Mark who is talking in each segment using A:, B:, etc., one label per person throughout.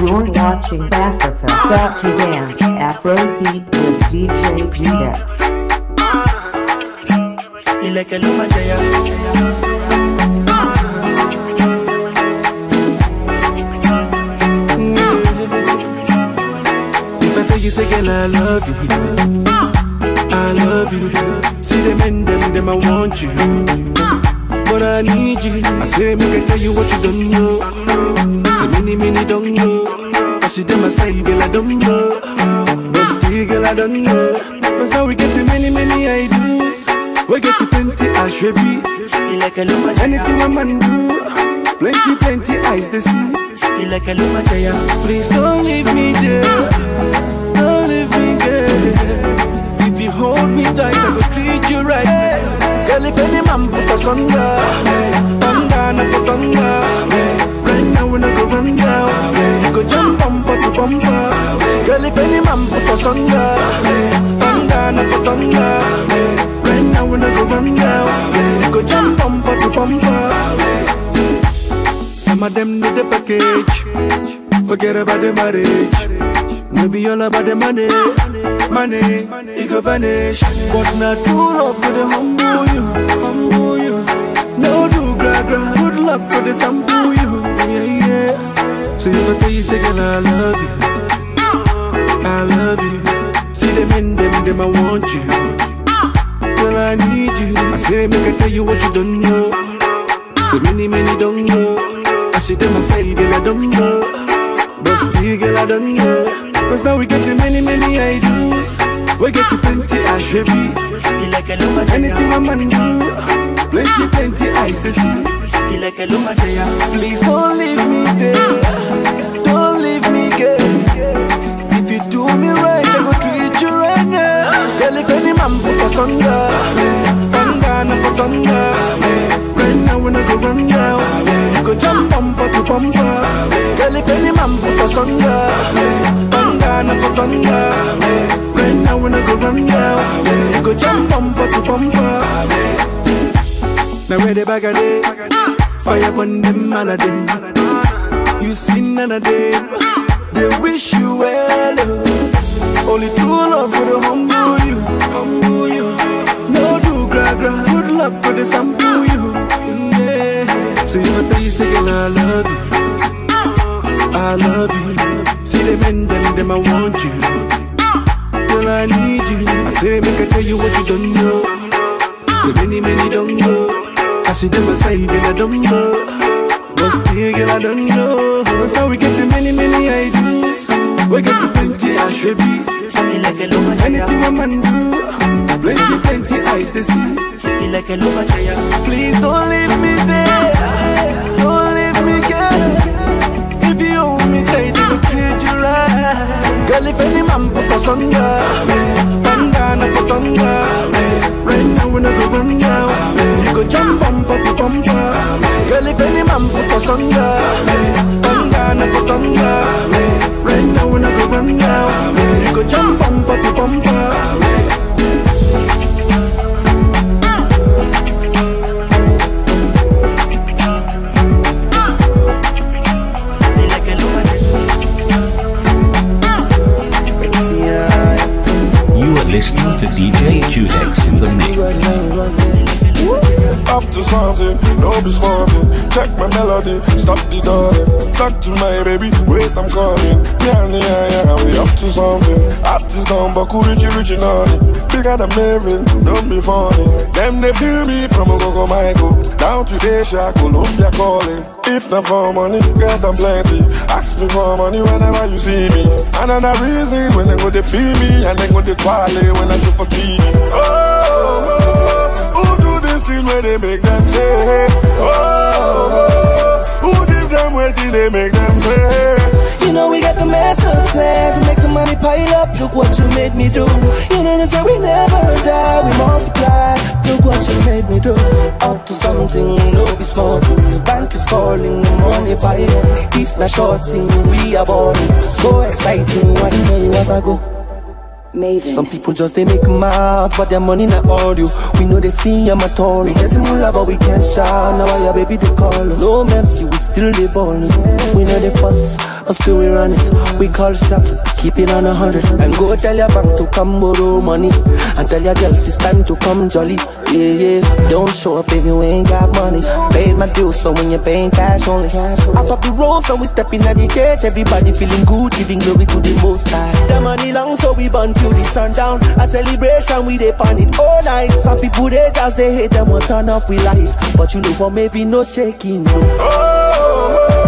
A: You're watching Africa Got to Dance Afrobeat with DJ
B: jaya. If I tell you, say, girl, I love you. I love you. See them and them, them, I want you. But I need you. I say, make I tell you what you don't know. Say, many, many don't know. I see them, I say, girl, I don't know. But still, girl, I don't know. Cause now we get to many, many ideas. We get to plenty, I should be. Anything a man do. Plenty, plenty eyes to see. Please don't leave me there. Don't leave me there. If you hold me tight, I go treat you right. Girl, if any man put us under, thunder, I go thunder. Right now we no go down. You go jump bumper to bumper. Girl, if any man put us under, thunder, I go thunder. Right now we no go down. You go jump bumper to bumper. Some of them need the package. Forget about the marriage. Maybe all about the money. Money, go vanish. But not true love to the humble you. Humble you. No do gra gra. Good luck to the sample you. Yeah, yeah. So if I tell you, say, girl, I love you. I love you. See them in them, them, I want you. Girl, I need you. I say, make I tell you what you don't know. Say many, many don't know. I see them I say, girl, I don't know. But still, girl, I don't know. Cause now we get to many, many ideas. We get to plenty, I should be. Anything a man do. Plenty, plenty eyes to see. Like Please don't leave me there. Don't leave me, girl. If you do me right, I go treat you right now. Girl, if any man put us under, thunder, go thunder. Right now we no go run down. Go jump bumper to bumper. Girl, if any man put us under, thunder, go thunder. Now no go run down. You go jump bumper to bumper. Now where the bag of day, fire on them all of them. You see none of them, they wish you well. oh. Only true love will humble you, humble you. No do gra gra, good luck to the sample you. Yeah. So I tell you, say I love you, I love you. See them and them, them I want you. Girl, I need you. I say make I tell you what you don't know. Say many, many don't know. I see them aside, girl, I don't know. But still, girl, I don't know. Cause now we get to many, many ideas. We get to plenty, I should be. Anything a man do. Plenty, plenty eyes to see. Feel like I'm on a journey. Please don't leave me there. Don't Girl, if any man put us under, thunder, no go thunder. Right now we no go run down. You go jump bumper to bumper. Girl, if any man put us under, thunder, no go thunder. Right now we no go run down. You go jump bumper to bumper.
C: DJ Judex in the mix.
D: Up to something, no be. Check my melody, stop the door. Talk to my baby, wait, I'm coming. Yeah, yeah, yeah, we up to something. Up to some, but cool, richy, richy, naughty. Bigger than Marvin, don't be funny. Them, they feel me from Ogogo Michael. Down to Asia, Columbia calling. If not for money, get them plenty. Ask me for money whenever you see me. And another reason when they go, they feel me. And they go, they quality when I do for TV. Oh, oh, thing where they make them say, oh, oh, who give them waiting they make them say,
B: You know we got the master plan to make the money pile up. Look what you made me do. You know they say we never die, we multiply. Look what you made me do. Up to something, no be small. The bank is calling, the money piling. This not short thing, we are balling. So exciting, one day what I go.
E: Mavin.
F: Some people just they make mouth, but their money not all you. We know they see I'm a tory. We getting love, but we can't shout. Now I baby they call. No mercy, we still they ballin'. We know they fuss, but still we run it. We call shots, keep it on a hundred. And go tell your bank to come borrow money. And tell your girls it's time to come jolly. Yeah, yeah. Don't show up if you ain't got money. Paid my dues, so when you're paying cash only. Cash. Out of the road, so we stepping at the church. Everybody feeling good, giving glory to the most high. The money long, so we burn till the sundown. A celebration, we dey pan it all night. Some people they just they hate them, want turn up with lights. But you know for maybe no shaking, no.
D: Oh, oh, oh.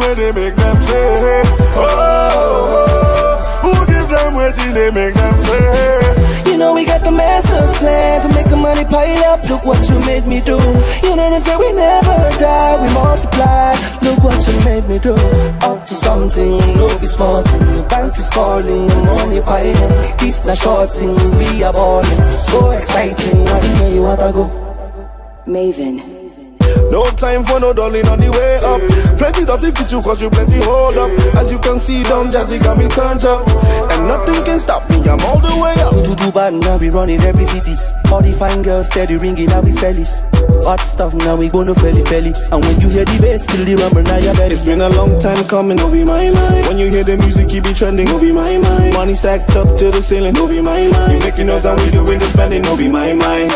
D: Where they make them say? Oh, who give them waiting they make them say?
F: You know we got the master plan to make the money pile up. Look what you made me do. You know they say we never die, we multiply. Look what you made me do. Up to something, no be small thing. The bank is calling, the money piling. This not shorting, we are balling. So exciting, I know you want to go.
E: Mavin.
D: No time for no darling on the way up. Plenty dirty fit you cause you plenty hold up. As you can see, Don Jazzy got me turned up. And nothing can stop me, I'm all the way up.
F: To do bad now we running every city. All the fine girls steady ringing, now we sell it. Hot stuff now we gonna felly felly. And when you hear the bass, feel the rumble now you're.
D: It's been a long time coming, no be my mind. When you hear the music, you be trending, no be my mind. Money stacked up to the ceiling, no be my mind. You making us down, we doing the spending, no be my mind.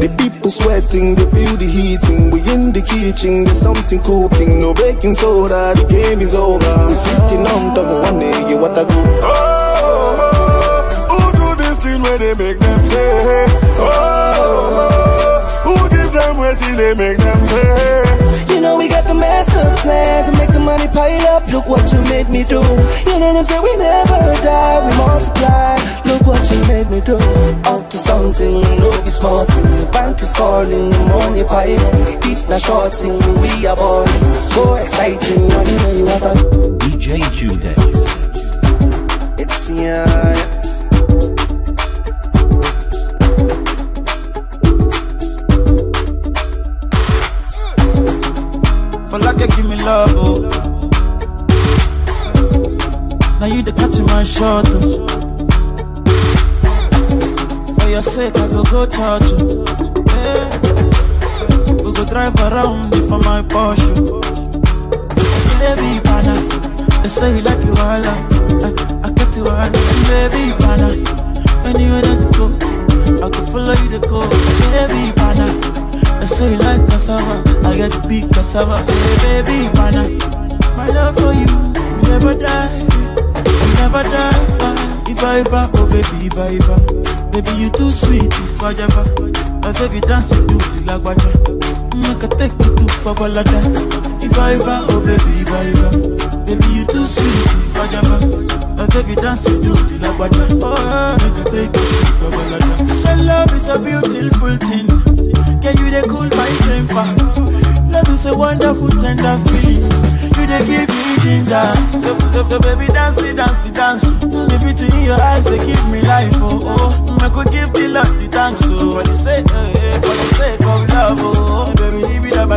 D: The people sweating, they feel the heating. We in the kitchen, there's something cooking. No baking soda, the game is over. We sitting on top of one you what I go. Oh, oh, oh, who do this thing where they make them say? Oh, oh who give them waiting they make them say?
F: You know we got the master plan to make the money pile up. Look what you made me do. You know they say we never die, we multiply. Look what you made me do. Up to something, no be small thing. The bank is calling, money piling. Not short thing, we are balling. So exciting, I know you want to.
C: DJ Judex.
F: It's yeah.
G: Love, oh. Now you the catch my shot, oh. For your sake, I go go church, oh. Yeah. We go drive around for my Porsche. Oh. Baby, pana, they say you like you all, I, I get you all, baby, pana. Anywhere that you go, I can follow you to go, baby, pana. Say you like cassava, I get to big cassava, hey, baby, pana. My love for you, will never die, will never die. Ah, if I ever, oh baby, if I ever, baby you too sweet, if I ever, take you dance to the lagwaja, make I take you to Babalada. If I ever, oh baby, if I ever, baby you too sweet, if I ever, take you dance to the lagwaja, oh make I take you to Babalada. So love is a beautiful thing. Yeah, you they cool my temper. Love is a wonderful, tender feeling. You they give me ginger. So, so baby, dance it, dance it, dance. The beauty in your eyes, they give me life. Oh, oh. I could give the Lord the thanks. Oh, for the sake, eh, for the sake of love. Oh, baby, leave it up,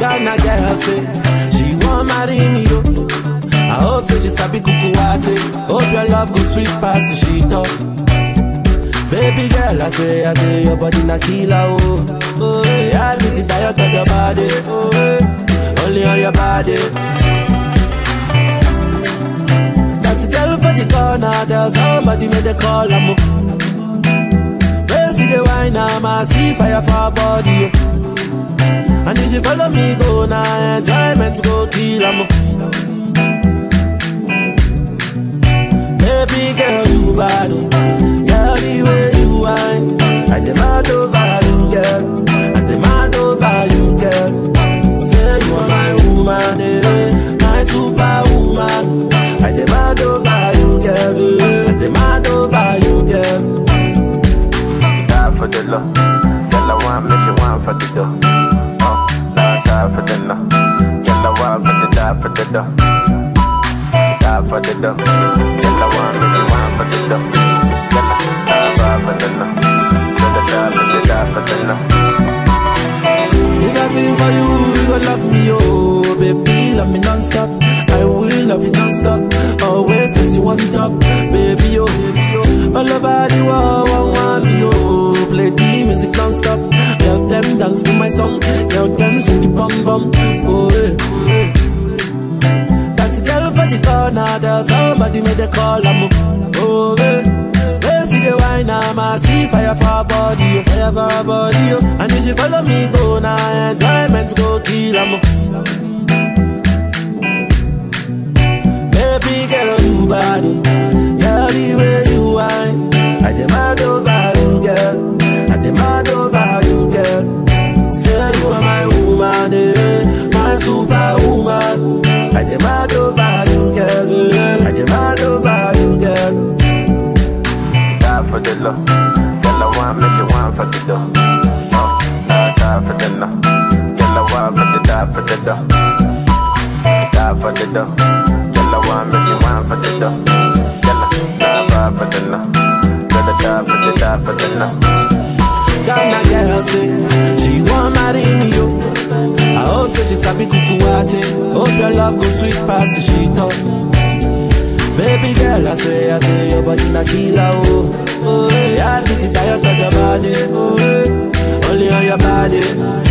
F: Ghana girl say she want marry me yo. I hope say she sabi kukuwate. Hope your love go sweet past the she talk. Baby girl, I say, I say your body na killer oh. Oh, yeah, I get tired of your body. Oh, only on your body. That girl for the corner, tell somebody make the call oh. Where see the wine, I'm a see fire for body. Oh. Oh. And if you follow me, go now, enjoyment go kill em. Baby girl, you oh. girl, the way you whine. I demand over you, girl. I demand over you, girl. Say you are my woman, eh, my superwoman. I demand over you, girl. I demand over you, girl.
H: die for the love. Girl, I want me, she want for the dough. Hard for the. Girl, I want for the die for the dough. Die for the dough. Girl, I want me, she want for the. Girl, I die for the no. Die for the die for the no.
F: If I sing for you, you gon' love me, oh Baby, love me non-stop I will love you non-stop Always place you on top Baby, oh, baby, oh All over the world, one want me, oh Play the music non-stop dance to my song Tell them shake the bum bum Oh, eh, oh, eh. That girl for the corner Tell somebody make the call, I'm oh, eh Where see the wine, I'm a see fire for body, fire for body, oh. And if you follow me, go now, enjoyment go kill, I'm Baby girl, you body, girl, the way you whine. I demand over you, girl.
H: For the dough. Uh, dance for the no. I want for the die for the dough. Die for the dough. I want me, she want for the dough. I die for the no. I die for the die for the no.
F: Ghana girl say she want marry me yo. I hope say she sabi kukuwate. Hope your love go sweet past the she talk. Baby girl, I say, I say your body na killer oh. Oh, yeah, I get it tired of your body. Oh, only
I: on
B: your body.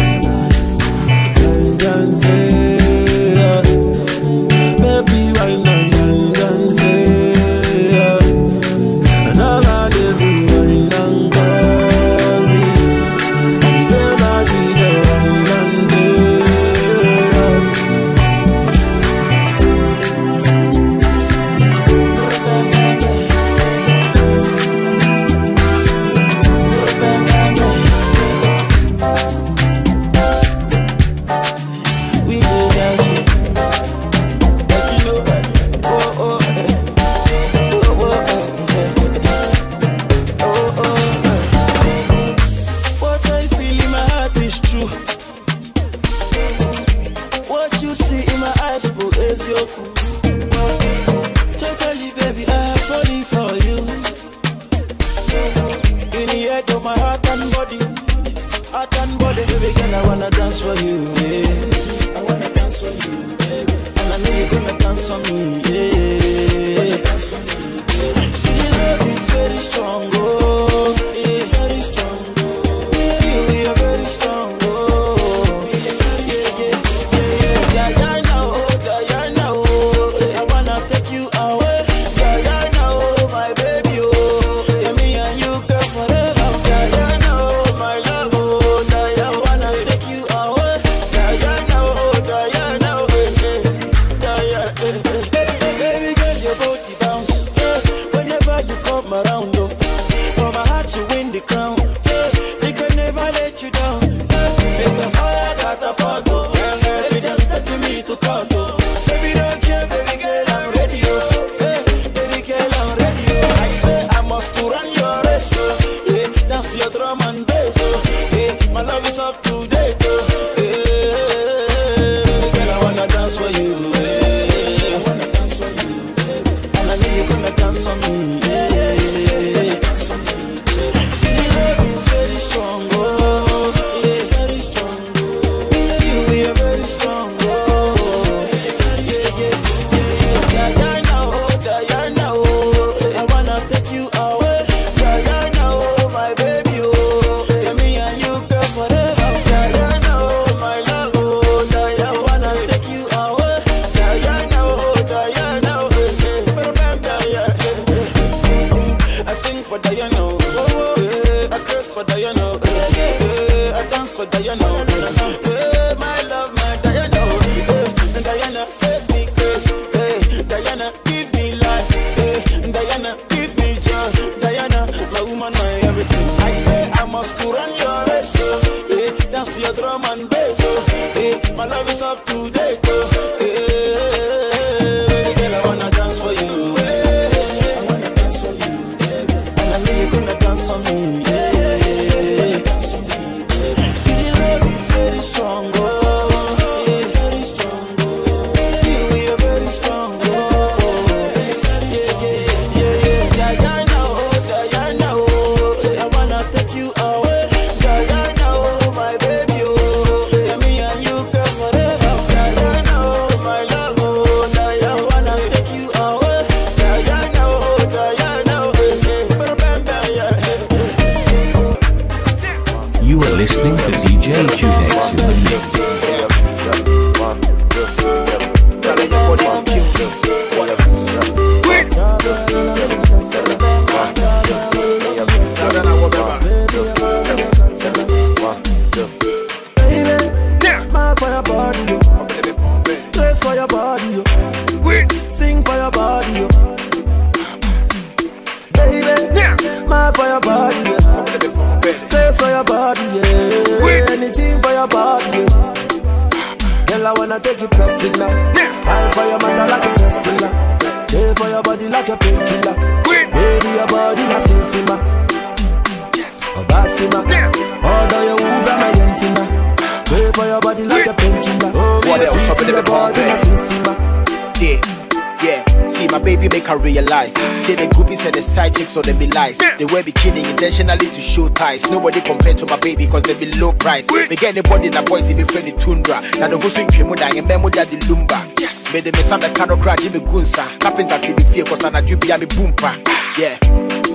J: They wear bikini intentionally to show ties. Nobody compared to my baby cause they be low price. Me get anybody in a boys be friendly tundra. Now the who's in Kemuda and memo that the lumba. Yes. Me the me some the cano crack Jimmy Gunsa. Carpenter to me fear cause I'm a jubi me boompa. Yeah.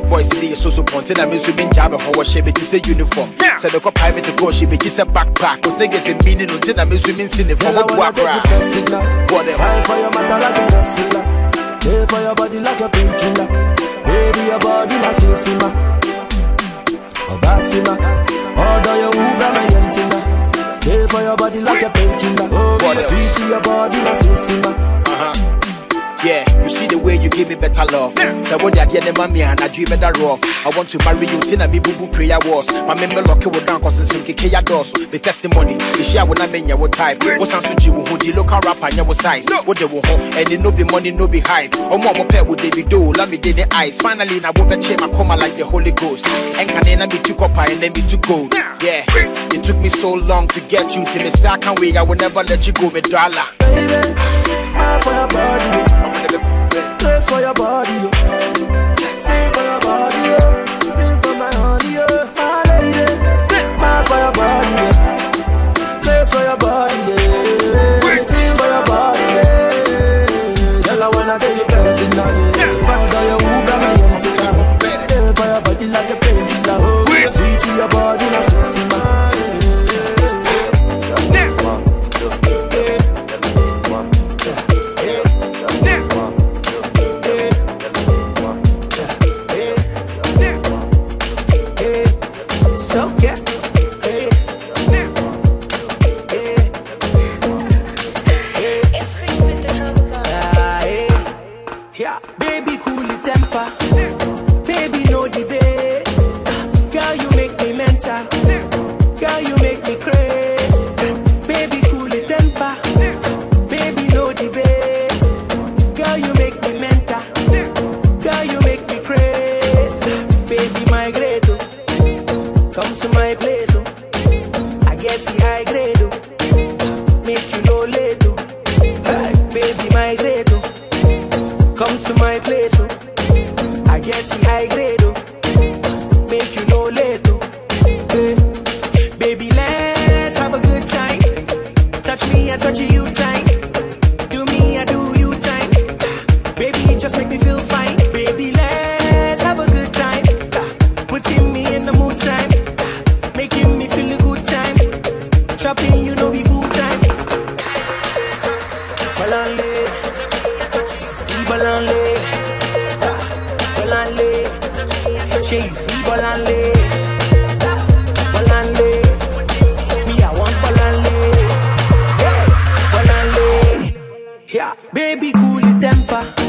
J: Boys in the so so ponte na me so min job ho she be say uniform. Yeah. Say the co private to go she be say backpack cause niggas in meaning until na me so min sin for
B: Girl, I
J: what
B: wanna take you
J: crack.
B: now.
J: What else?
B: Fight for your matter like a wrestler. Stay for your body like a painkiller. Baby, your body na sisima. Obasima. Order your Uber, my yentina. Stay for your body like a painkiller. Oh,
J: What
B: sweet your body na sisima.
J: Uh-huh. Yeah, you see the way you give me better love. Say what that yeah, mommy and I dream better rough. I want to marry you, tina me boo boo prayer was. My member lock it down cause it's some kike ya doors. The testimony, the share when I mean ya what type. What's answer you who the local rapper what size. What they want home and it no be money, no be hype. Oh mama pet with David Do, let me the eyes. Finally now what the chain my coma like the Holy Ghost. And can then me to copper and then me to gold. Yeah, it took me so long to get you to me I can't wait, I will never let you go, me dollar.
B: Baby, for your body. Dress for your body,
K: baby, cool the temper.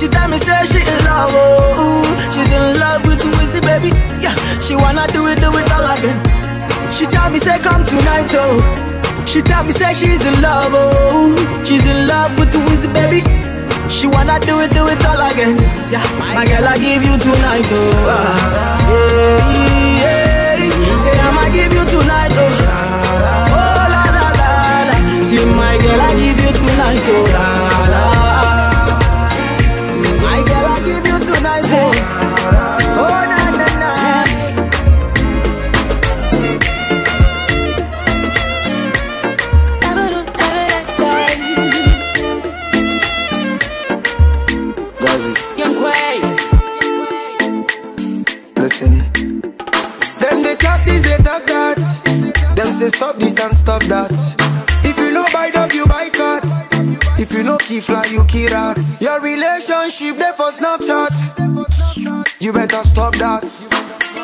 L: She tell me say she
M: in love, oh, she's in love with you, is baby? Yeah, she wanna do it, do it all again. She tell me say come tonight, oh. She tell me say she's in love, oh. She's in love with you, Wizzy, baby. She wanna do it, do it all again. Yeah, my girl, I give you tonight, oh. Ah, yeah, yeah. Say I'ma give you tonight, oh. Oh la la la la. See my girl, I give you tonight, oh. La
L: say stop this and stop that. If you know buy dog, you buy cat. If you know key fly, you key rat. Your relationship there for Snapchat. You better stop that.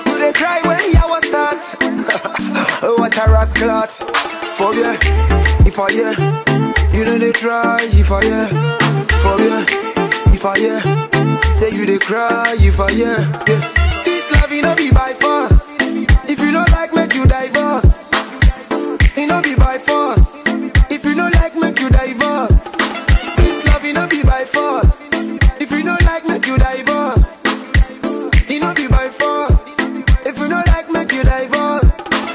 L: You they cry when yawa start. what a rascal. For yeah, if I yeah, you know they try. If I yeah, for yeah, if I yeah, say you they cry. If I yeah, yeah. This love you know be by force. If you don't like, make you divorce. You know be by force. If you don't like, make you divorce. This love you know be by force. If you don't like, make you divorce. You know be by force. If you don't like, make you divorce.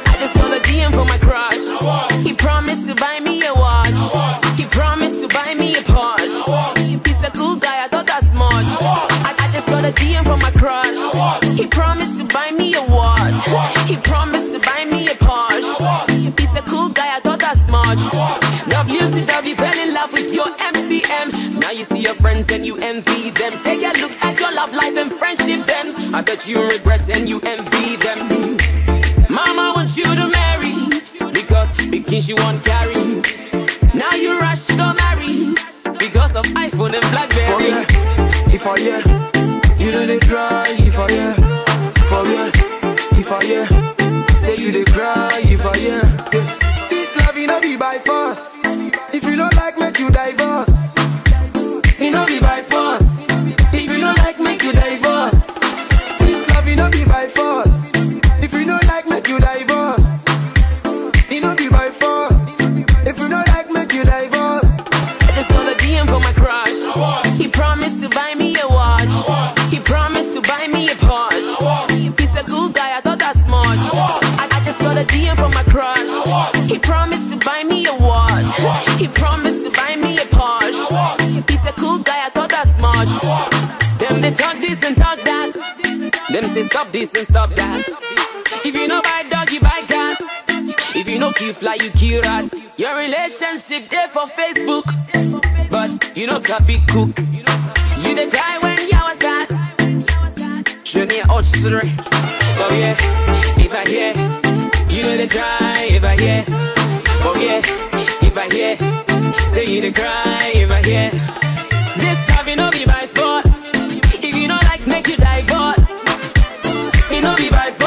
N: I just got a DM from my crush. He promised to buy me a watch. He promised to buy me a Porsche. He's a cool guy, I thought that's much. I, I just got a DM from my crush. He promised with your MCM. Now you see your friends and you envy them. Take a look at your love life and friendship them. I bet you regret and you envy them. Mama wants you to marry because because she won't carry. Now you rush to marry because of iPhone and BlackBerry.
L: If I yeah, you know they cry. If I yeah, for yeah, if I yeah, say you they cry. If I yeah, yeah. this love you know be by force. Be by force. If you don't like, make you divorce. This love you know be by force.
O: Them say stop this and stop that. If you no buy dog, you buy cat. If you no kill fly, you kill rat. Your relationship there for Facebook, but you no stop big cook. You the guy when you was that. Je n'ai autre Oh yeah, if I hear, you know the try. If I hear, oh yeah, if I hear, say you the cry. If I hear. no be by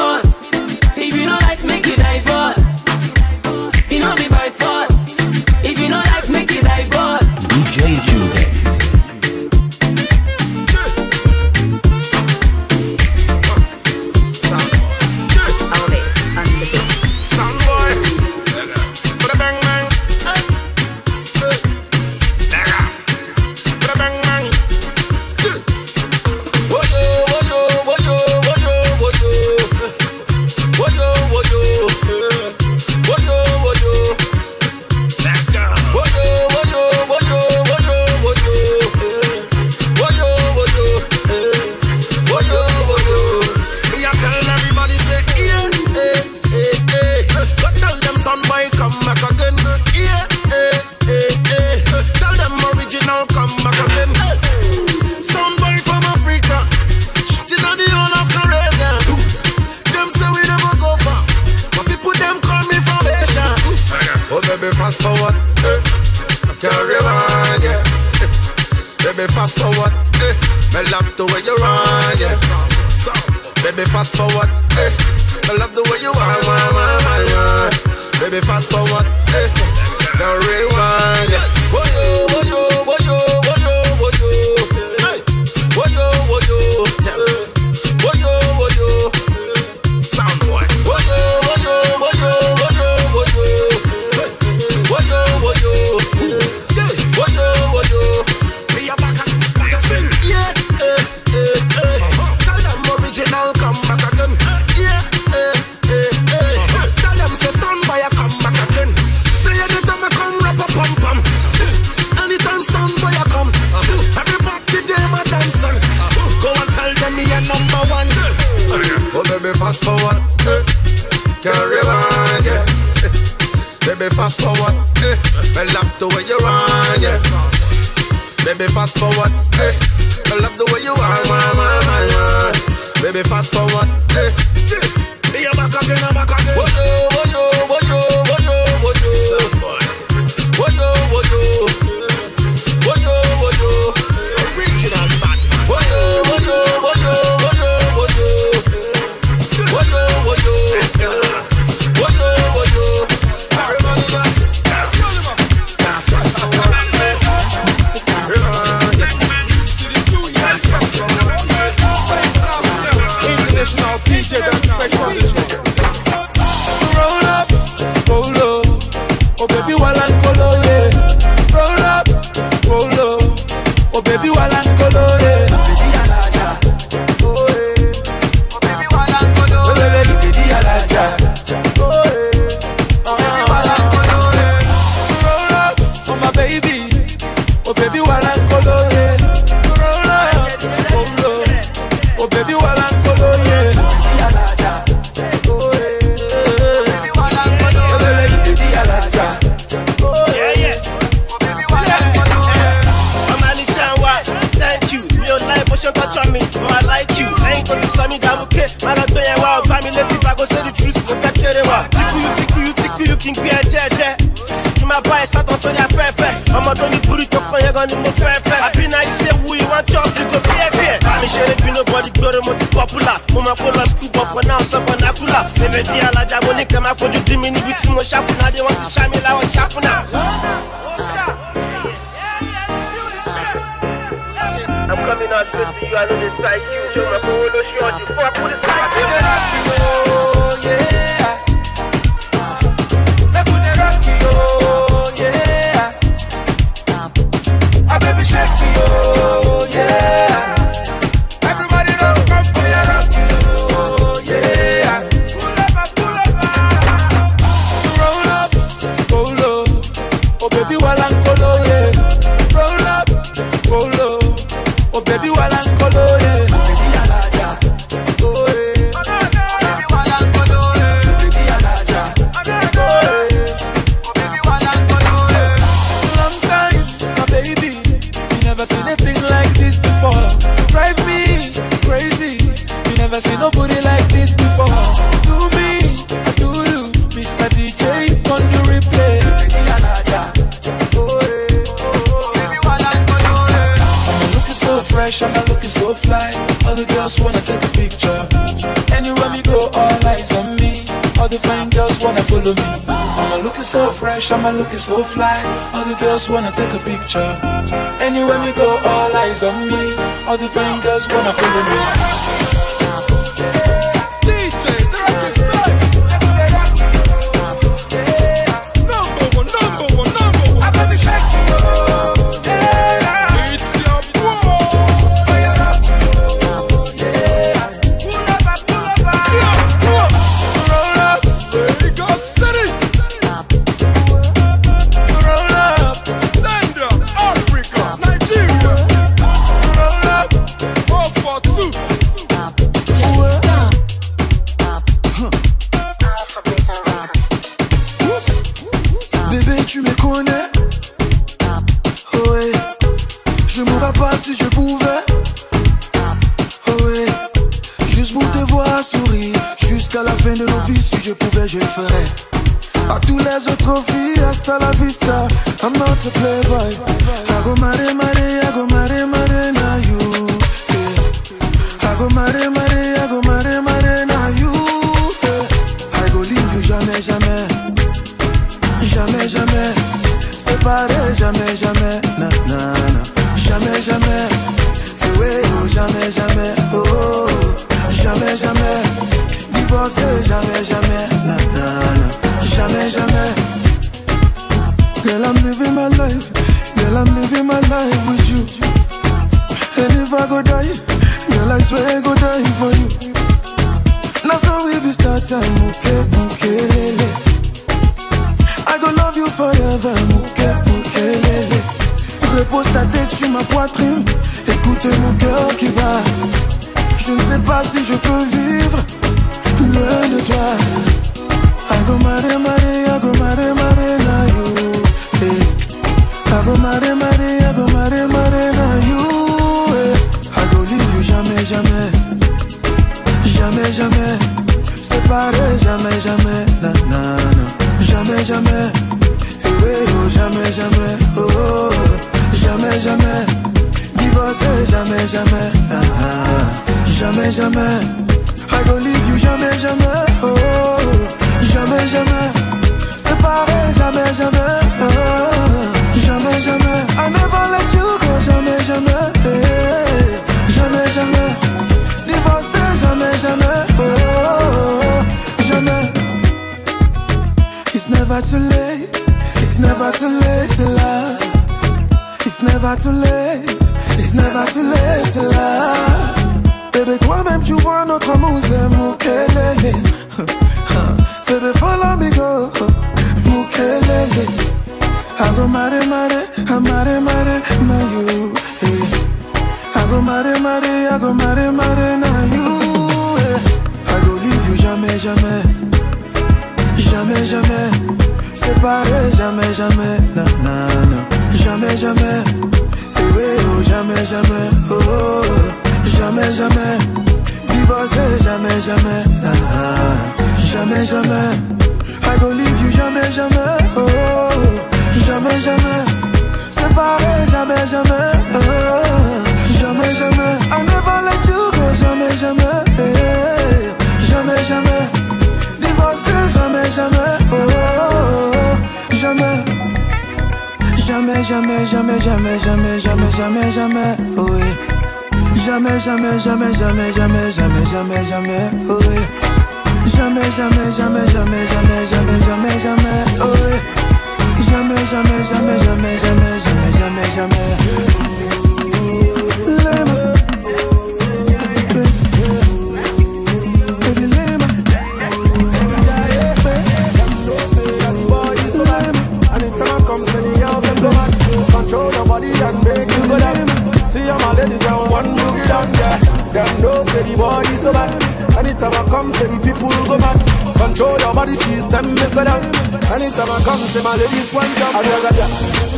G: fresh, I'm looking so fly. All the girls wanna take a picture. Anywhere we go, all eyes on me. All the fine girls wanna follow me. I'm looking so fresh, I'm looking so fly. All the girls wanna take a picture. Anywhere we go, all eyes on me. All the fine girls wanna follow me.
P: Filles, hasta la vista. I'm not a playboy. Go marry, marry, I go marry, marry, now you. Hey. I go marry, marry, I go marry, marry, now you. Hey. I go leave you jamais, jamais. Jamais, jamais. Séparé, jamais, jamais. Na, na, na. Jamais, jamais. Eh oui, oh, jamais, jamais. Oh, oh, oh. jamais, jamais. Divorcé, jamais, jamais. Ah, ah. Jamais, jamais. I go leave you jamais, jamais. Oh, oh. Jamais, jamais. Séparé, jamais, jamais. Jamais, jamais. I never let you go, jamais, jamais. Jamais, jamais. Divorcé, jamais, jamais. Oh, jamais. It's never too late. It's never too late to love. It's never too late. It's never too late to love. Bébé, toi-même, tu vois notre amour, c'est Moukelele. Bébé, follow me, go. Moukelele. I go marry, marry, I marry, marry, now you. Hey. I go marry, marry, I marry, marry, now you. Go leave you jamais, jamais. Jamais, jamais. Séparé, jamais, jamais. Na, na, na. Jamais, jamais. Eh oui, oh, jamais, jamais. Oh, oh, oh. jamais, jamais. Divorcé, jamais, jamais. Ah, ah. Jamais, jamais. I go leave you jamais, jamais. Oh, oh, oh. jamais, jamais. Séparé, jamais, jamais. Oh, oh, oh. jamais, jamais. I never let you go, jamais, jamais. Eh, Jamais, jamais. Divorcé, jamais, jamais. Oh, oh, oh. jamais. Jamais, jamais, jamais, jamais, jamais, jamais, jamais, jamais. Oh, oui. Jamais, jamais, jamais, jamais, jamais, jamais, jamais, jamais. Oh, oui. Jamais, jamais, jamais, jamais, jamais, jamais, jamais, jamais. Oh, oui. Jamais, jamais, jamais, jamais, jamais, jamais, jamais, jamais.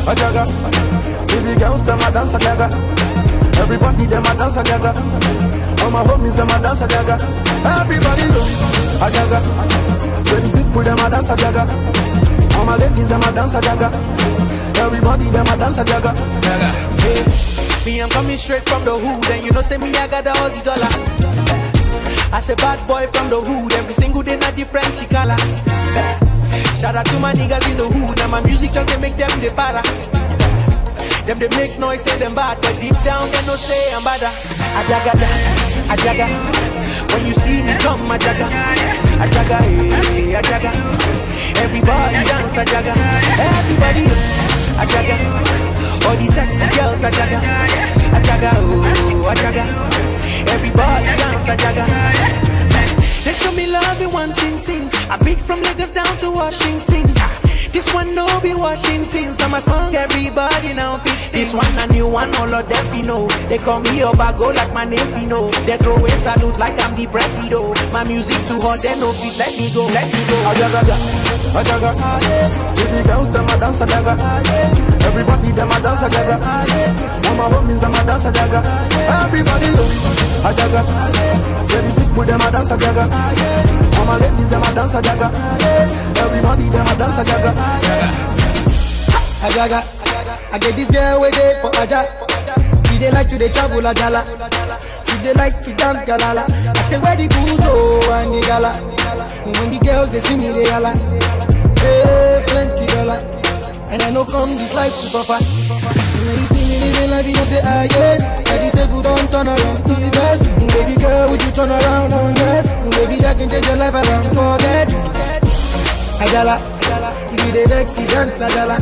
B: Ajaga. See the girls, them a dance ajaga. Everybody, them a dance ajaga. All my homies, them a dance ajaga. Everybody do ajaga. See the people, them a dance ajaga. All my ladies, them a dance ajaga. Everybody, them a dance ajaga.
Q: Yeah. Me, I'm coming straight from the hood, and you know, say me, I got all the dollar. As a bad boy from the hood, every single day, not different chicala. Shout out to my niggas in the hood, now my music just they make them the para. Them they make noise, say them bad, but deep down they no say I'm bad. Ajaga, ajaga. When you see me come, ajaga, ajaga, eh, hey, ajaga. Everybody dance, ajaga. Everybody, ajaga. All these sexy girls, ajaga, ajaga, oh, ajaga. Everybody dance, ajaga. They show me love in one thing, thing. I beat from Lagos down to Washington. This one no be Washington, so my song everybody now fit sing. This one a new one, all of them fi know. They call me Obago like my name Fino. They throw a salute like I'm the presido. My music too hot, they no fit let me go, let me go.
B: Ajaga, ajaga. See the girls, them a dance ajaga. Everybody, them a dance ajaga. All my homies, them a dance ajaga. Everybody oh. Do ajaga. See the people, them a dance a ajaga. All my ladies, them a dance a ajaga. Everybody, them a dance ajaga.
R: Ajaga, I get this girl with it for Aja. She dey like to dey travel a jala. She dey like to dance galala. I say where the booze oh and the gala. And when the girls they see me they holla. Hey, plenty dollar. And I know come this life to suffer. Me living life, you say ah yeah. Ready to go down, turn around, the best. Baby girl, would you turn around and yes? Baby, I can change your life around, forget. Ajala, if you dey vex, you dance Ajala.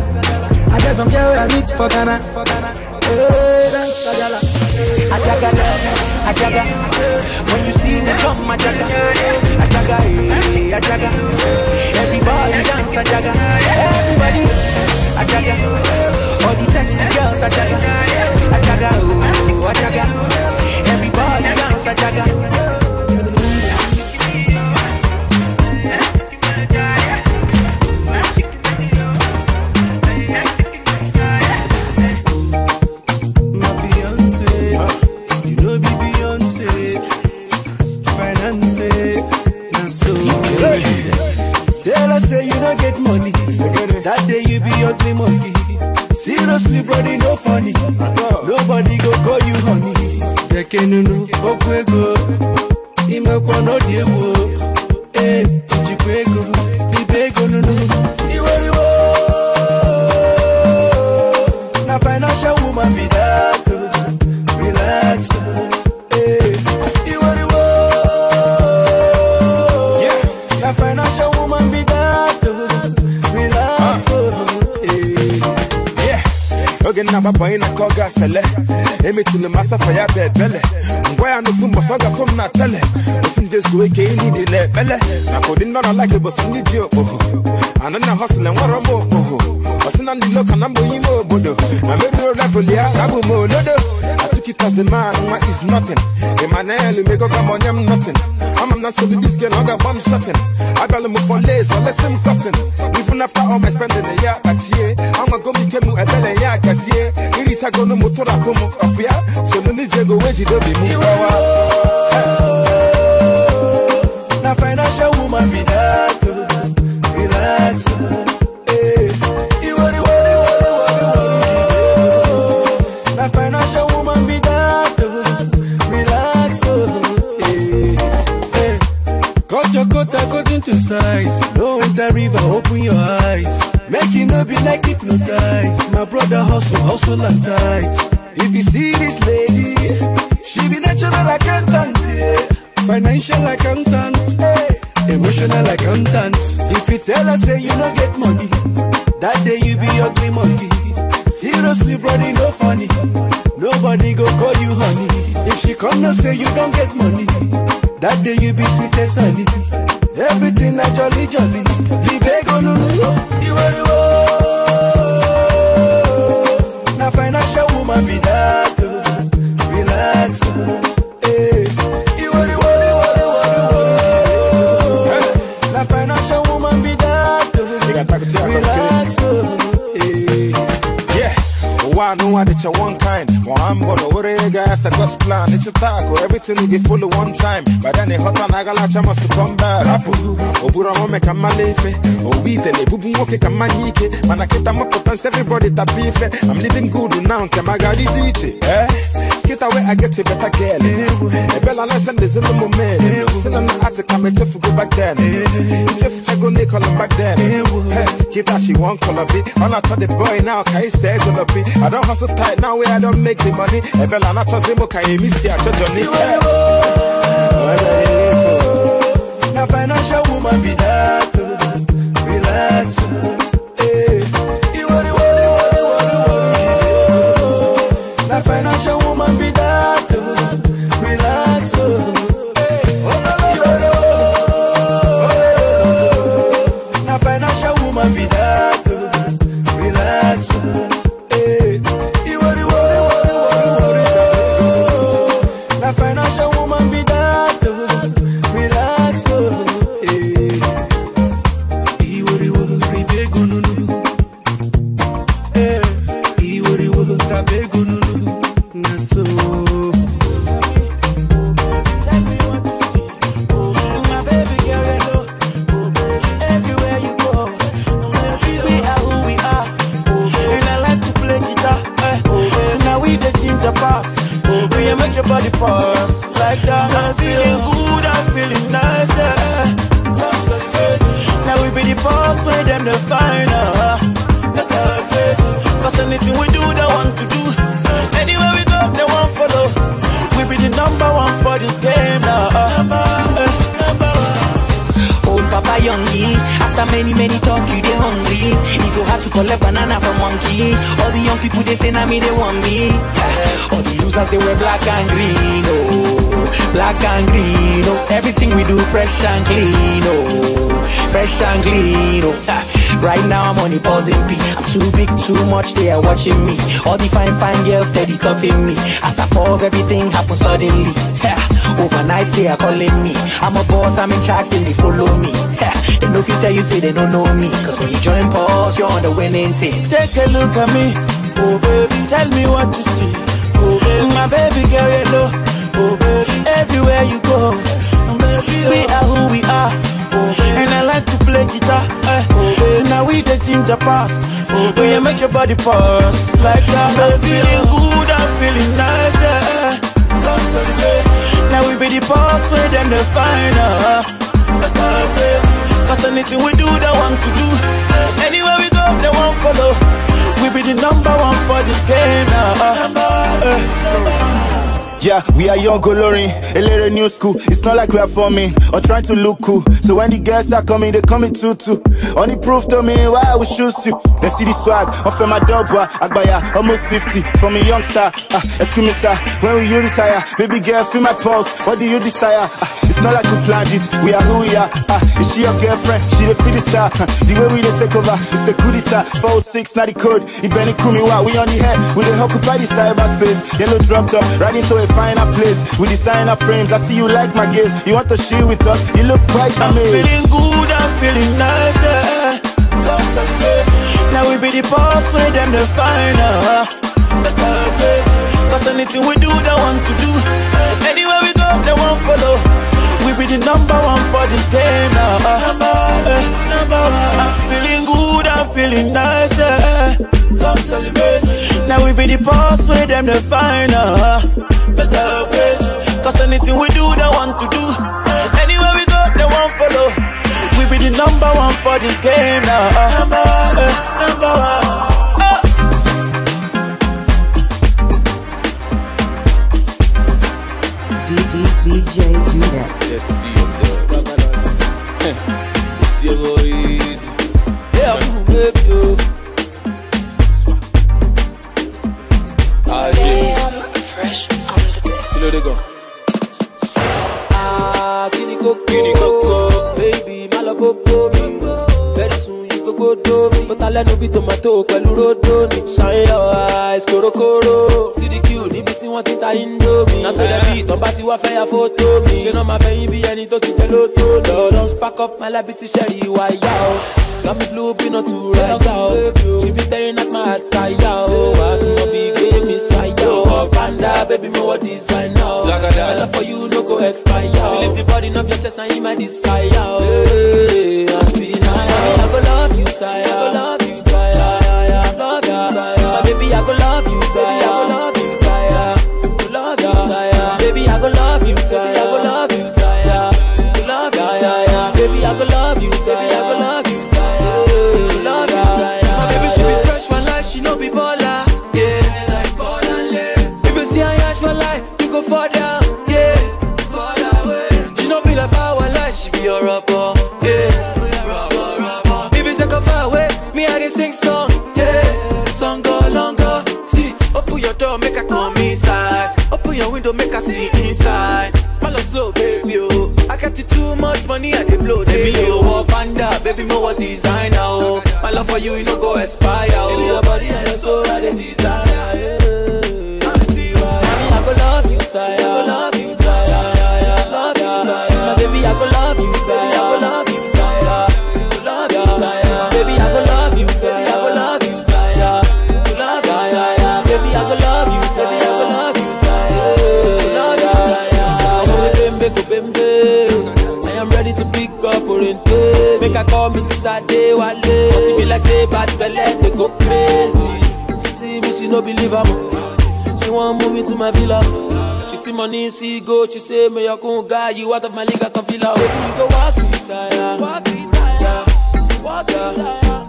R: I get some girl I meet for Ghana. Hey, dance Ajala.
Q: Ajaga, ajaga. When you see me come, ajaga, ajaga, hey, ajaga. Everybody dance, ajaga. Everybody, ajaga. All the sexy girls, ajaga, ajaga, oh, ajaga. Everybody dance, ajaga.
B: My fiance, you know be Beyonce, finance, na so. Tell her say you don't get money, that day you be ugly monkey. Seriously, brody, no funny. Nobody go call you honey. Dekenunu, okwego, imekwa no diewo. Emetụla m asafa ya bụ ebele ngwa ya n'ofu mbọsị ọ gafụ m na tele. Osi m jezuo ike ihe niile ekpele maka ụdị ndị ọ na-alaki bụ ndị ji okpoho anụ na hosịl nwere m okpoho ọ sị na ndị loka na mbụ ime obodo na merụo level ya na abụ m olodo atukitazi man nwa is nothing. Emmanuel megoga m onye m nothing. Ama na nsogbu diske na ọ ga-agba m shotin abịala m for m cotton even after all my spending ya kpachie amago m ike m ebele ya gazie irichagonu m tụrapụ m ọpụ ya sonu n'iji ego wee jide obi hustle,
S: obura mo me kama lefe. Obite ne bubu woke kama nyike. Manakita mo potence everybody tapife. I'm living good now, kama gadi ziche. Eh? Get away, I get a better girl. A bella nice and there's a little moment. Send an attic, I'm a chef go back then. Chef Chago Nicole back then. Hey, Kita, she call a bit. I'm not the boy now, can you say to the fee? I don't hustle tight now, where I don't make the money. A bella not a zimo, can you miss ya,
F: Now financial woman be that. uh, Relax. uh, eh. You worry, worry, worry, worry, worry. Now financial woman be that. uh, Relax. uh, eh. Now financial woman be that. uh, Relax.
T: Much, they are watching me. All the fine, fine girls, steady cuffing me. As I pause, everything happens suddenly. Yeah. Overnight, they are calling me. I'm a boss, I'm in charge, then they follow me. Yeah. They know if you tell you, say they don't know me. Cause when you join pause, you're on the winning team.
F: Take a look at me, oh baby. Tell me what you see, oh baby. My baby girl, hello, oh baby. Everywhere you go, we are who we ginger pass, oh. You make your body pass like that. I'm feeling good, I'm feeling nice, yeah. Come celebrate. Now we be the boss them the final. Cause anything we do, they want to do. Anywhere we go, they want follow. We be the number one for this game now.
S: Yeah, we are young coloring, a little new school. It's not like we are forming or trying to look cool. So when the girls are coming, they coming too too. Only proof to me why I will shoot you. They see the swag, offer my dog, Agbaya, almost 50 from a youngster. Ah, excuse me, sir, when will you retire? Baby girl, feel my pulse. What do you desire? Ah, it's not like we planned it, we are who we are. Ah, is she your girlfriend? She the the star. Ah, the way we dey take over, it's a coup d'etat. 406, not the code. Ibeni Kumiwa, we on the head. We dey occupy the cyberspace. Yellow dropped up, right into a finer place. We design our frames. I see you like my gaze. You want to share with us? You look quite
F: I'm feeling good, I'm feeling nice, yeah. Now we be the boss where them the final. Cause anything we do, they want to do. Anywhere we go, they want follow. We be the number one for this game now. Number one, number one. I'm feeling good, I'm feeling nice, yeah. Come celebrate. Now we be the boss where them the final. Cause anything we do, they want to do. Anywhere we go, they want follow. We be the number one for this game now. Number one, number one.
U: They go.
T: Ah, kini koko, kini koko, baby, má lọ gbogbo mi. Very soon you go go do mi. Bọ́tà lẹ́nu bí tomato pẹ̀lú rodo ni. Shine your eyes, korokoro. TDQ níbi tí wọ́n ti ń ta indomie. Na so dem bí ìtàn bá ti wá fẹ́ ya fótó mi. Ṣé náà máa fẹ́ yín bí ẹni tó ti tẹ lótó? Lọ́dọ̀ spark up my life ti ṣẹ́rí ìwà ìyá o. Got me blue bí náà tù rẹ̀ yá o. She be tearing at my heart káyà o. Wàá súnmọ́ bí panda, baby, me what design now. My love for you no go expire. To lift the burden of your chest, now in my desire. Hey, Auntie Naya, I go love you, tire. I go love my villa. She see money, see go. She say, me your cool guy, you out of my league, I stop villa. Baby, you go walk me tire. Walk me tire. Walk ya.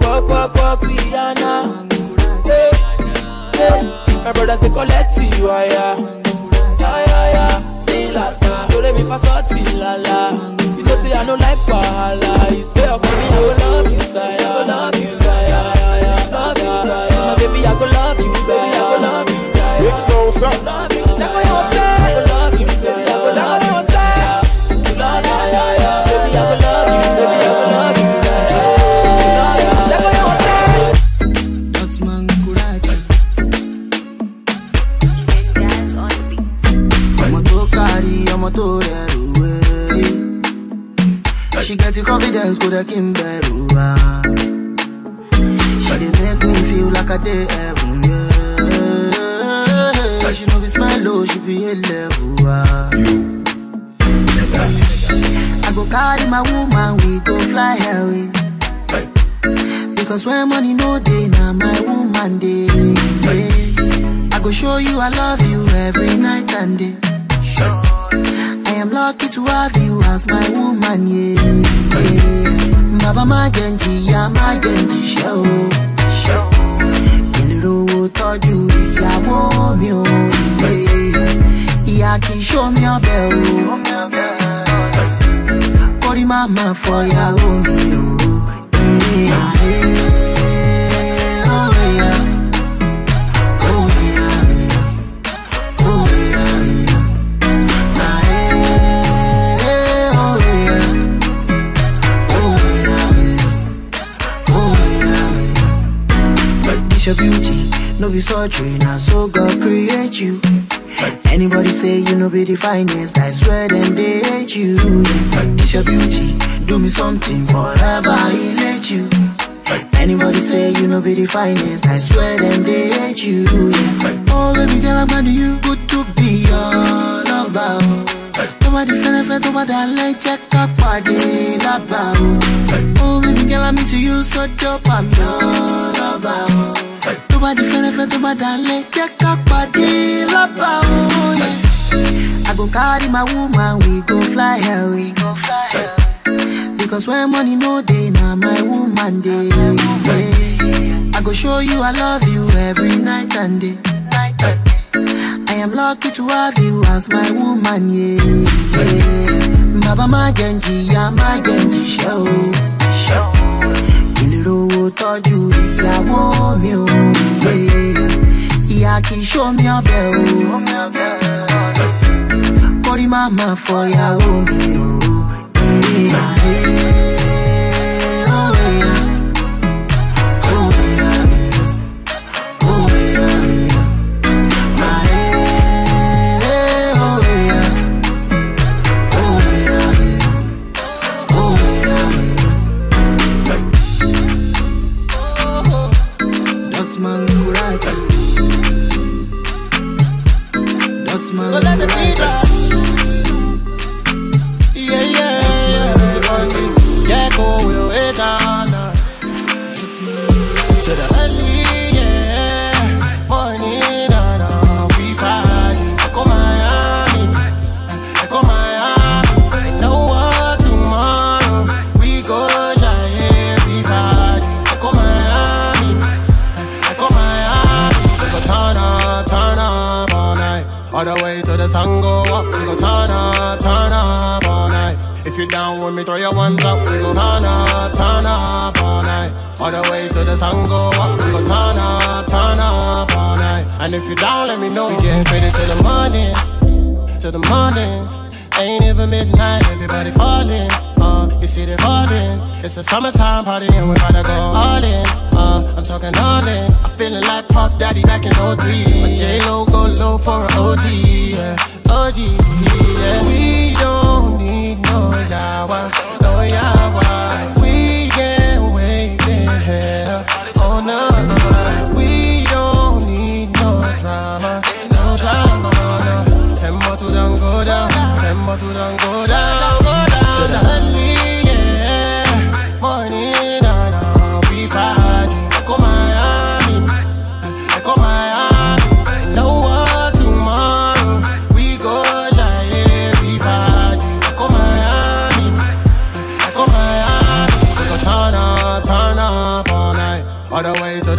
T: Walk, walk, walk, Rihanna. Hey, hey. My brother say, collect you, ah, yeah. Yeah, yeah, yeah. Like, sir. Do me for something, la, la. You know, say, I don't like wahala.
V: Wé. she get the confidence n bẹ̀rù wá. she make me feel like I dey heaven. Yeah. But she no be smile oh, she be a level. Ah. I go carry my woman, we go fly away. Because when money no day, now my woman day. I go show you I love you every night and day. I am lucky to have you as my woman, yeah. yeah. Baba ma genji, ya ma genji, show. Ìlérò owó tọ́jú ìyàwó mi ò. Ìyá kì í ṣó mi ọbẹ̀ o. Kórí má máa fọ ìyàwó mi. Yeah, no be surgery, now so God create you. Anybody say you no be the finest, I swear them they hate you. It's your beauty, do me something forever, he let you. Anybody say you no be the finest, I swear them they hate you. Oh baby girl, I'm glad you good to be. Tó bá di fẹ́rẹ́fẹ́ tó bá dalẹ̀ jẹ́ ká pàdé lábàá o. Oh baby girl, I'm into you so dope, I'm your lover o. Tó bá di fẹ́rẹ́fẹ́ tó bá dalẹ̀ jẹ́ ká pàdé lábàá o. yeah. I go carry my woman, we go fly we go fly hell. Because when money no day, now my woman day. I go show you I love you every night and day. Night and day. I am lucky to have you as my woman, yeah. Baba ma genji, ya ma genji, show. Show. Ìlérò owó tọ́jú ìyàwó mi yeah. Kì í ṣó mi ọbẹ̀ o. Kórí má máa fọ ìyàwó mi o.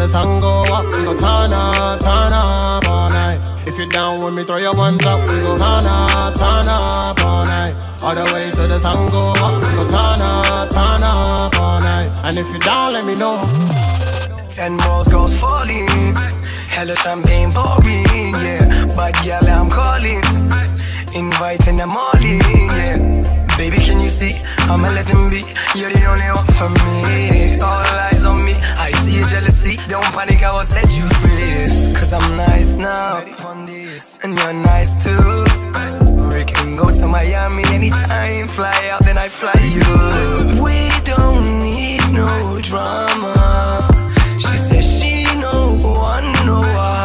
W: the sun go up. We go turn up, turn up all night. If you down with me, throw your ones up. We go turn up, turn up all night. All the way to the sun go up. We go turn up, turn up all night. And if you down, let me know.
X: Ten balls goes falling. Hello, champagne pouring. Yeah, bad girl, I'm calling. Inviting them all in. Yeah, baby, can you see? I'ma let them be. You're the only one for me. All eyes on me. I see your jealousy. Don't panic, I will set you free. Cause I'm nice now. And you're nice too. We can go to Miami anytime. Fly out, then I fly you. We don't need no drama. She said she no one no wahala.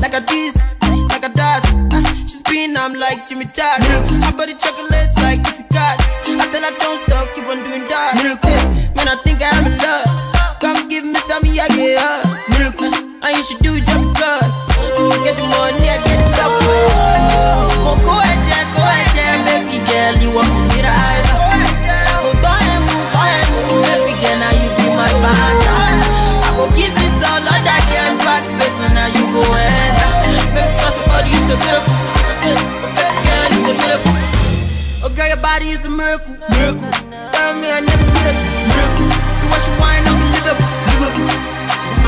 Y: Like a this, like a that. Ah, she spin, I'm like Jimmy Chad. I body chocolates like Kitty Kat. I tell her don't stop, keep on doing that. Miracle. Man, I think I'm in love. Come give me some, yeah, yeah. Girl, your body is a miracle. Miracle. Tell me I never see it. Miracle. You want you wine, unbelievable. Miracle.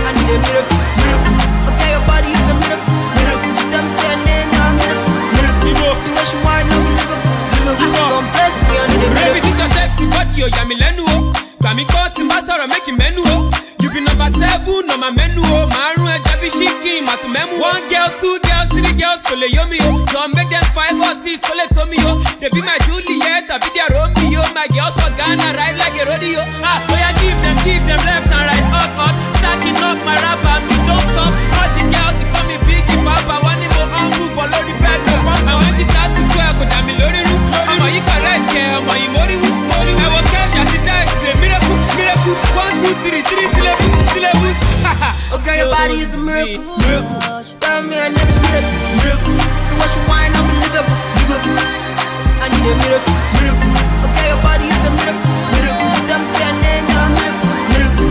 Y: I need a miracle. Miracle. Okay, your body is a miracle. Miracle. Me say your name, now miracle. Miracle. You want you wine, unbelievable. Miracle. Come bless me, I need a miracle.
T: this your sexy body, oh, yà mí lẹ́nu o. Gbà mí kọ́ tí n bá sọ̀rọ̀ méjì mẹ́nu o. You be number seven, number mẹ́nu o. Màárùn ẹja bí ṣíkì, màtú mẹ́mu. One girl, two girls, kò lè yó mi o. Lọ make them five or six kò lè tó mi o. Baby my Juliet tàbí their Romeo. My girls for Ghana ride like a rodeo. Ah, oya give them, give them left and right, hot, hot. Stacking up my rapper, me don't stop. All the girls they call me Biggie Papa. Wọ́n ní mo hàn bọ̀ lórí bẹ́ẹ̀ lọ. Àwọn ti start to twelve kò dà mí lórí rú. Ọmọ yìí correct kẹ, ọmọ yìí mórí wú. Ẹ wo cash àti dice, ṣe miracle, miracle. One, two, three, three syllables, syllables.
Y: Okay, your body is a miracle. Miracle. She tell me I never Miracle. Wine, unbelievable. Miracle. I need a miracle. Okay, your body is a miracle, miracle. A miracle, miracle.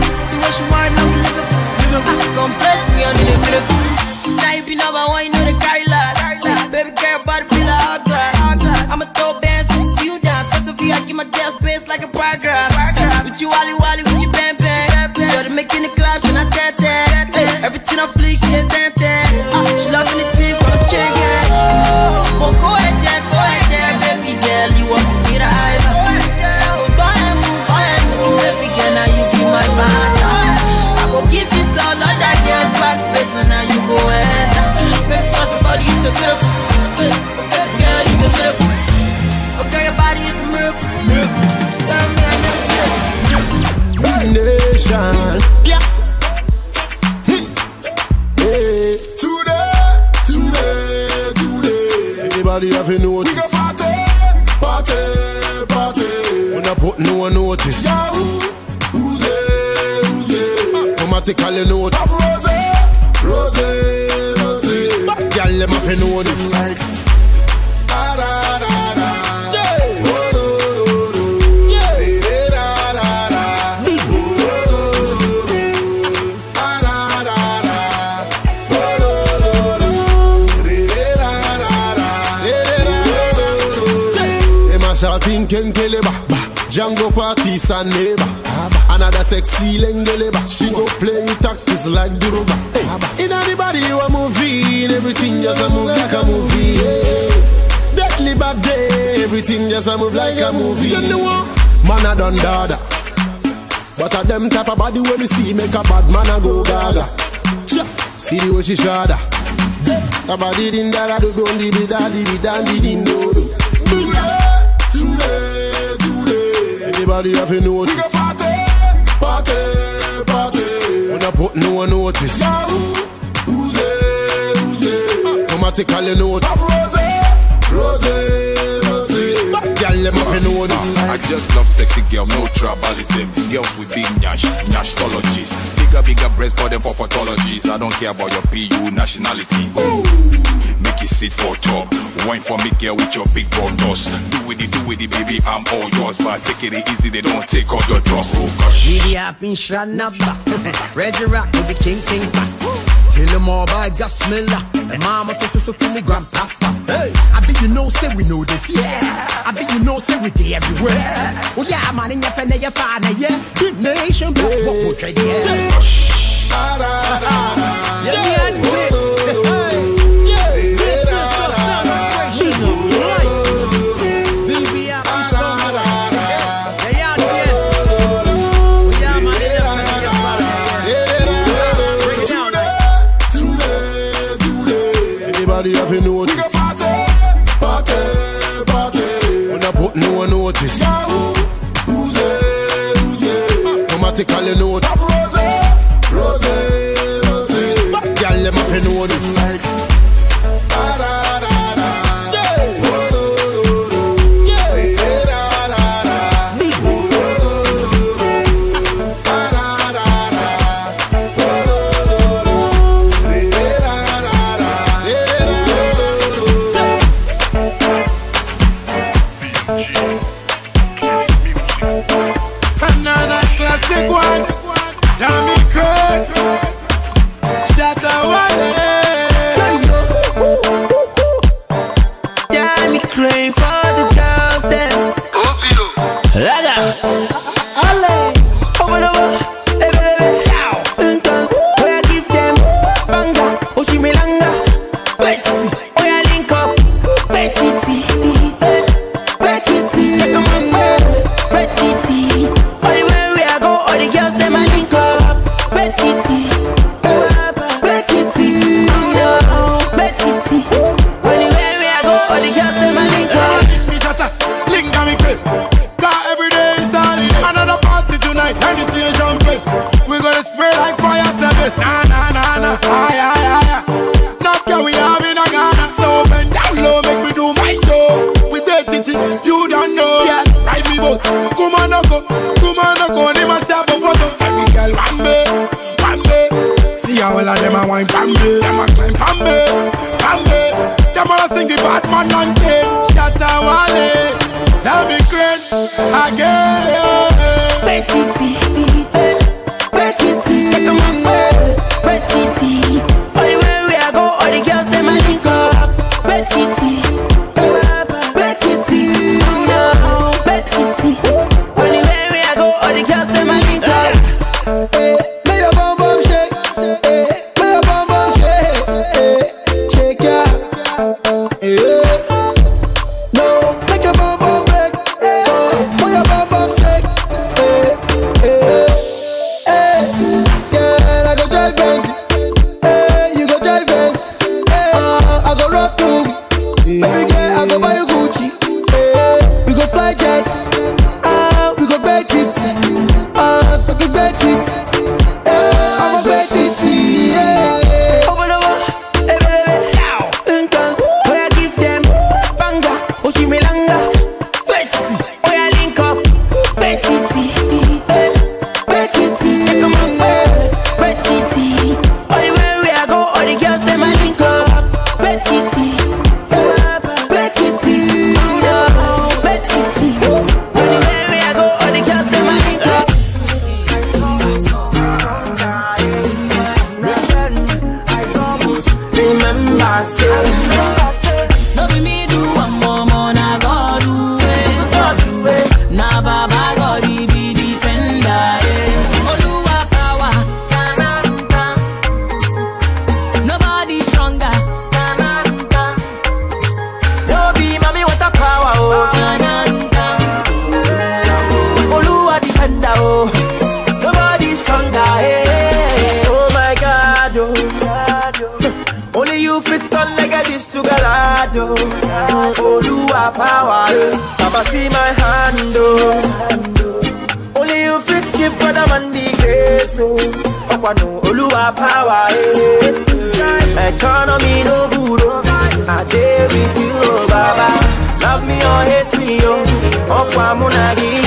Y: Wind up, miracle, bless me, I need a miracle. Yeah.
D: Hey. Today, today, today. Everybody have a notice. We go party, party, party. When I put no one notice. Yeah, who, who's it, who's it? Automatically notice. Rose, rose, rose. Girl, them have a notice. Da, Shouting kenkeleba Django party san neighbor. Another sexy lengeleba She go play tactics like Duruba. Hey. In anybody you a movie Everything just a move like a movie. Yeah. Deadly bad day Everything just a move like a movie. You know what? Man a done dada. But a them type of body when me see Make a bad man a go gaga. See the way she shada. A body din da da do don di di da di di da di din do do Everybody have a notice. We go party, party, party. When I put no one notice. Yeah, who, who's it, who's it? Automatically notice. Rose, rose, rose. Girl, them have a notice.
Z: I just love sexy girls, no tribalism. Girls with big nyash, nyashtologies. Bigger, bigger breasts, for them for photologies. I don't care about your PU nationality. Ooh. Make it sit for top. Wine for me, girl, with your big broad toss. Do it, do it, baby, I'm all yours. But take it easy, they don't take all your trust. Oh.
F: Giddy up in Shranaba. Reggie Rock with the king king. Tell them all by Gus Miller. Mama so for me grandpapa. Hey, I bet you know, say we know the fear. I bet you know, say we there everywhere. Oh yeah, man, in your fan, your fan, yeah. Big nation, but what would trade yeah. Yeah, yeah, yeah. This is a celebration
T: ọkwa mụ na
Y: gị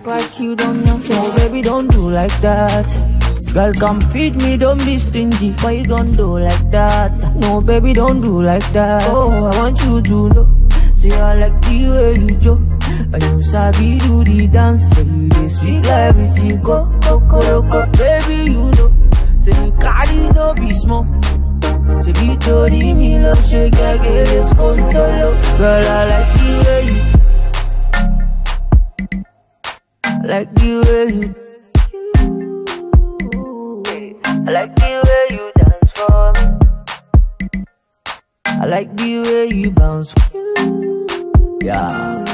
Y: act like you don't know. No, baby, don't do like that. Girl, come feed me, don't be stingy. Why you gon' do like that? No, baby, don't do like that. Oh, I want you to know. say I like the way you joke. And you sabi do the dance. say you just sweet like everything. Go, go, go, go, baby, you know. Say you carry no be small. Say be to the me love, shake, I get this control. Oh. Girl, I like the way you like the way you, I like the way you dance for me. I like the way you bounce for you. Yeah.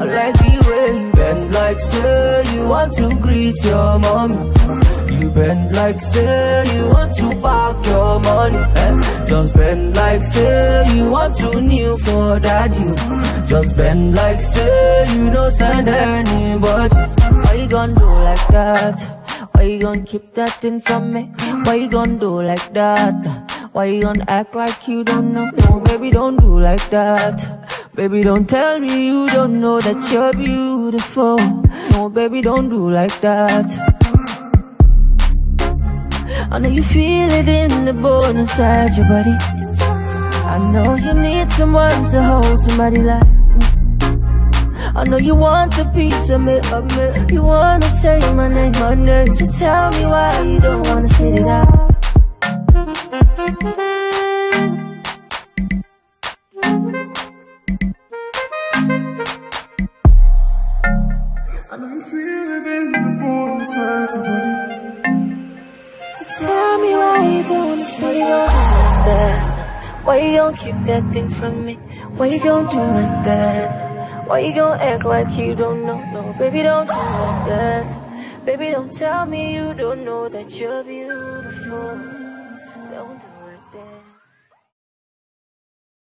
Y: I like the say you want to greet your mommy. You bend like say you want to park your money. Eh? Just bend like say you want to kneel for daddy. Just bend like say you don't send anybody. Why you gonna do like that? Why you gonna keep that thing from me? Why you gonna do like that? Why you gonna act like you don't know? No, baby, don't do like that. Baby, don't tell me you don't know that you're beautiful. No, baby, don't do like that. I know you feel it in the bone inside your body. I know you need someone to hold somebody like me. I know you want a piece of me, of me. You wanna say my name, my name. So tell me why you don't wanna spit it out.
B: I you feel it in the bone inside your body.
Y: So tell me why you don't wanna spit it like that. Why you gon' keep that thing from me? Why you gon' do like that? Why you gon' act like you don't know? No, baby, don't do like that. Baby, don't tell me you don't know that you're beautiful.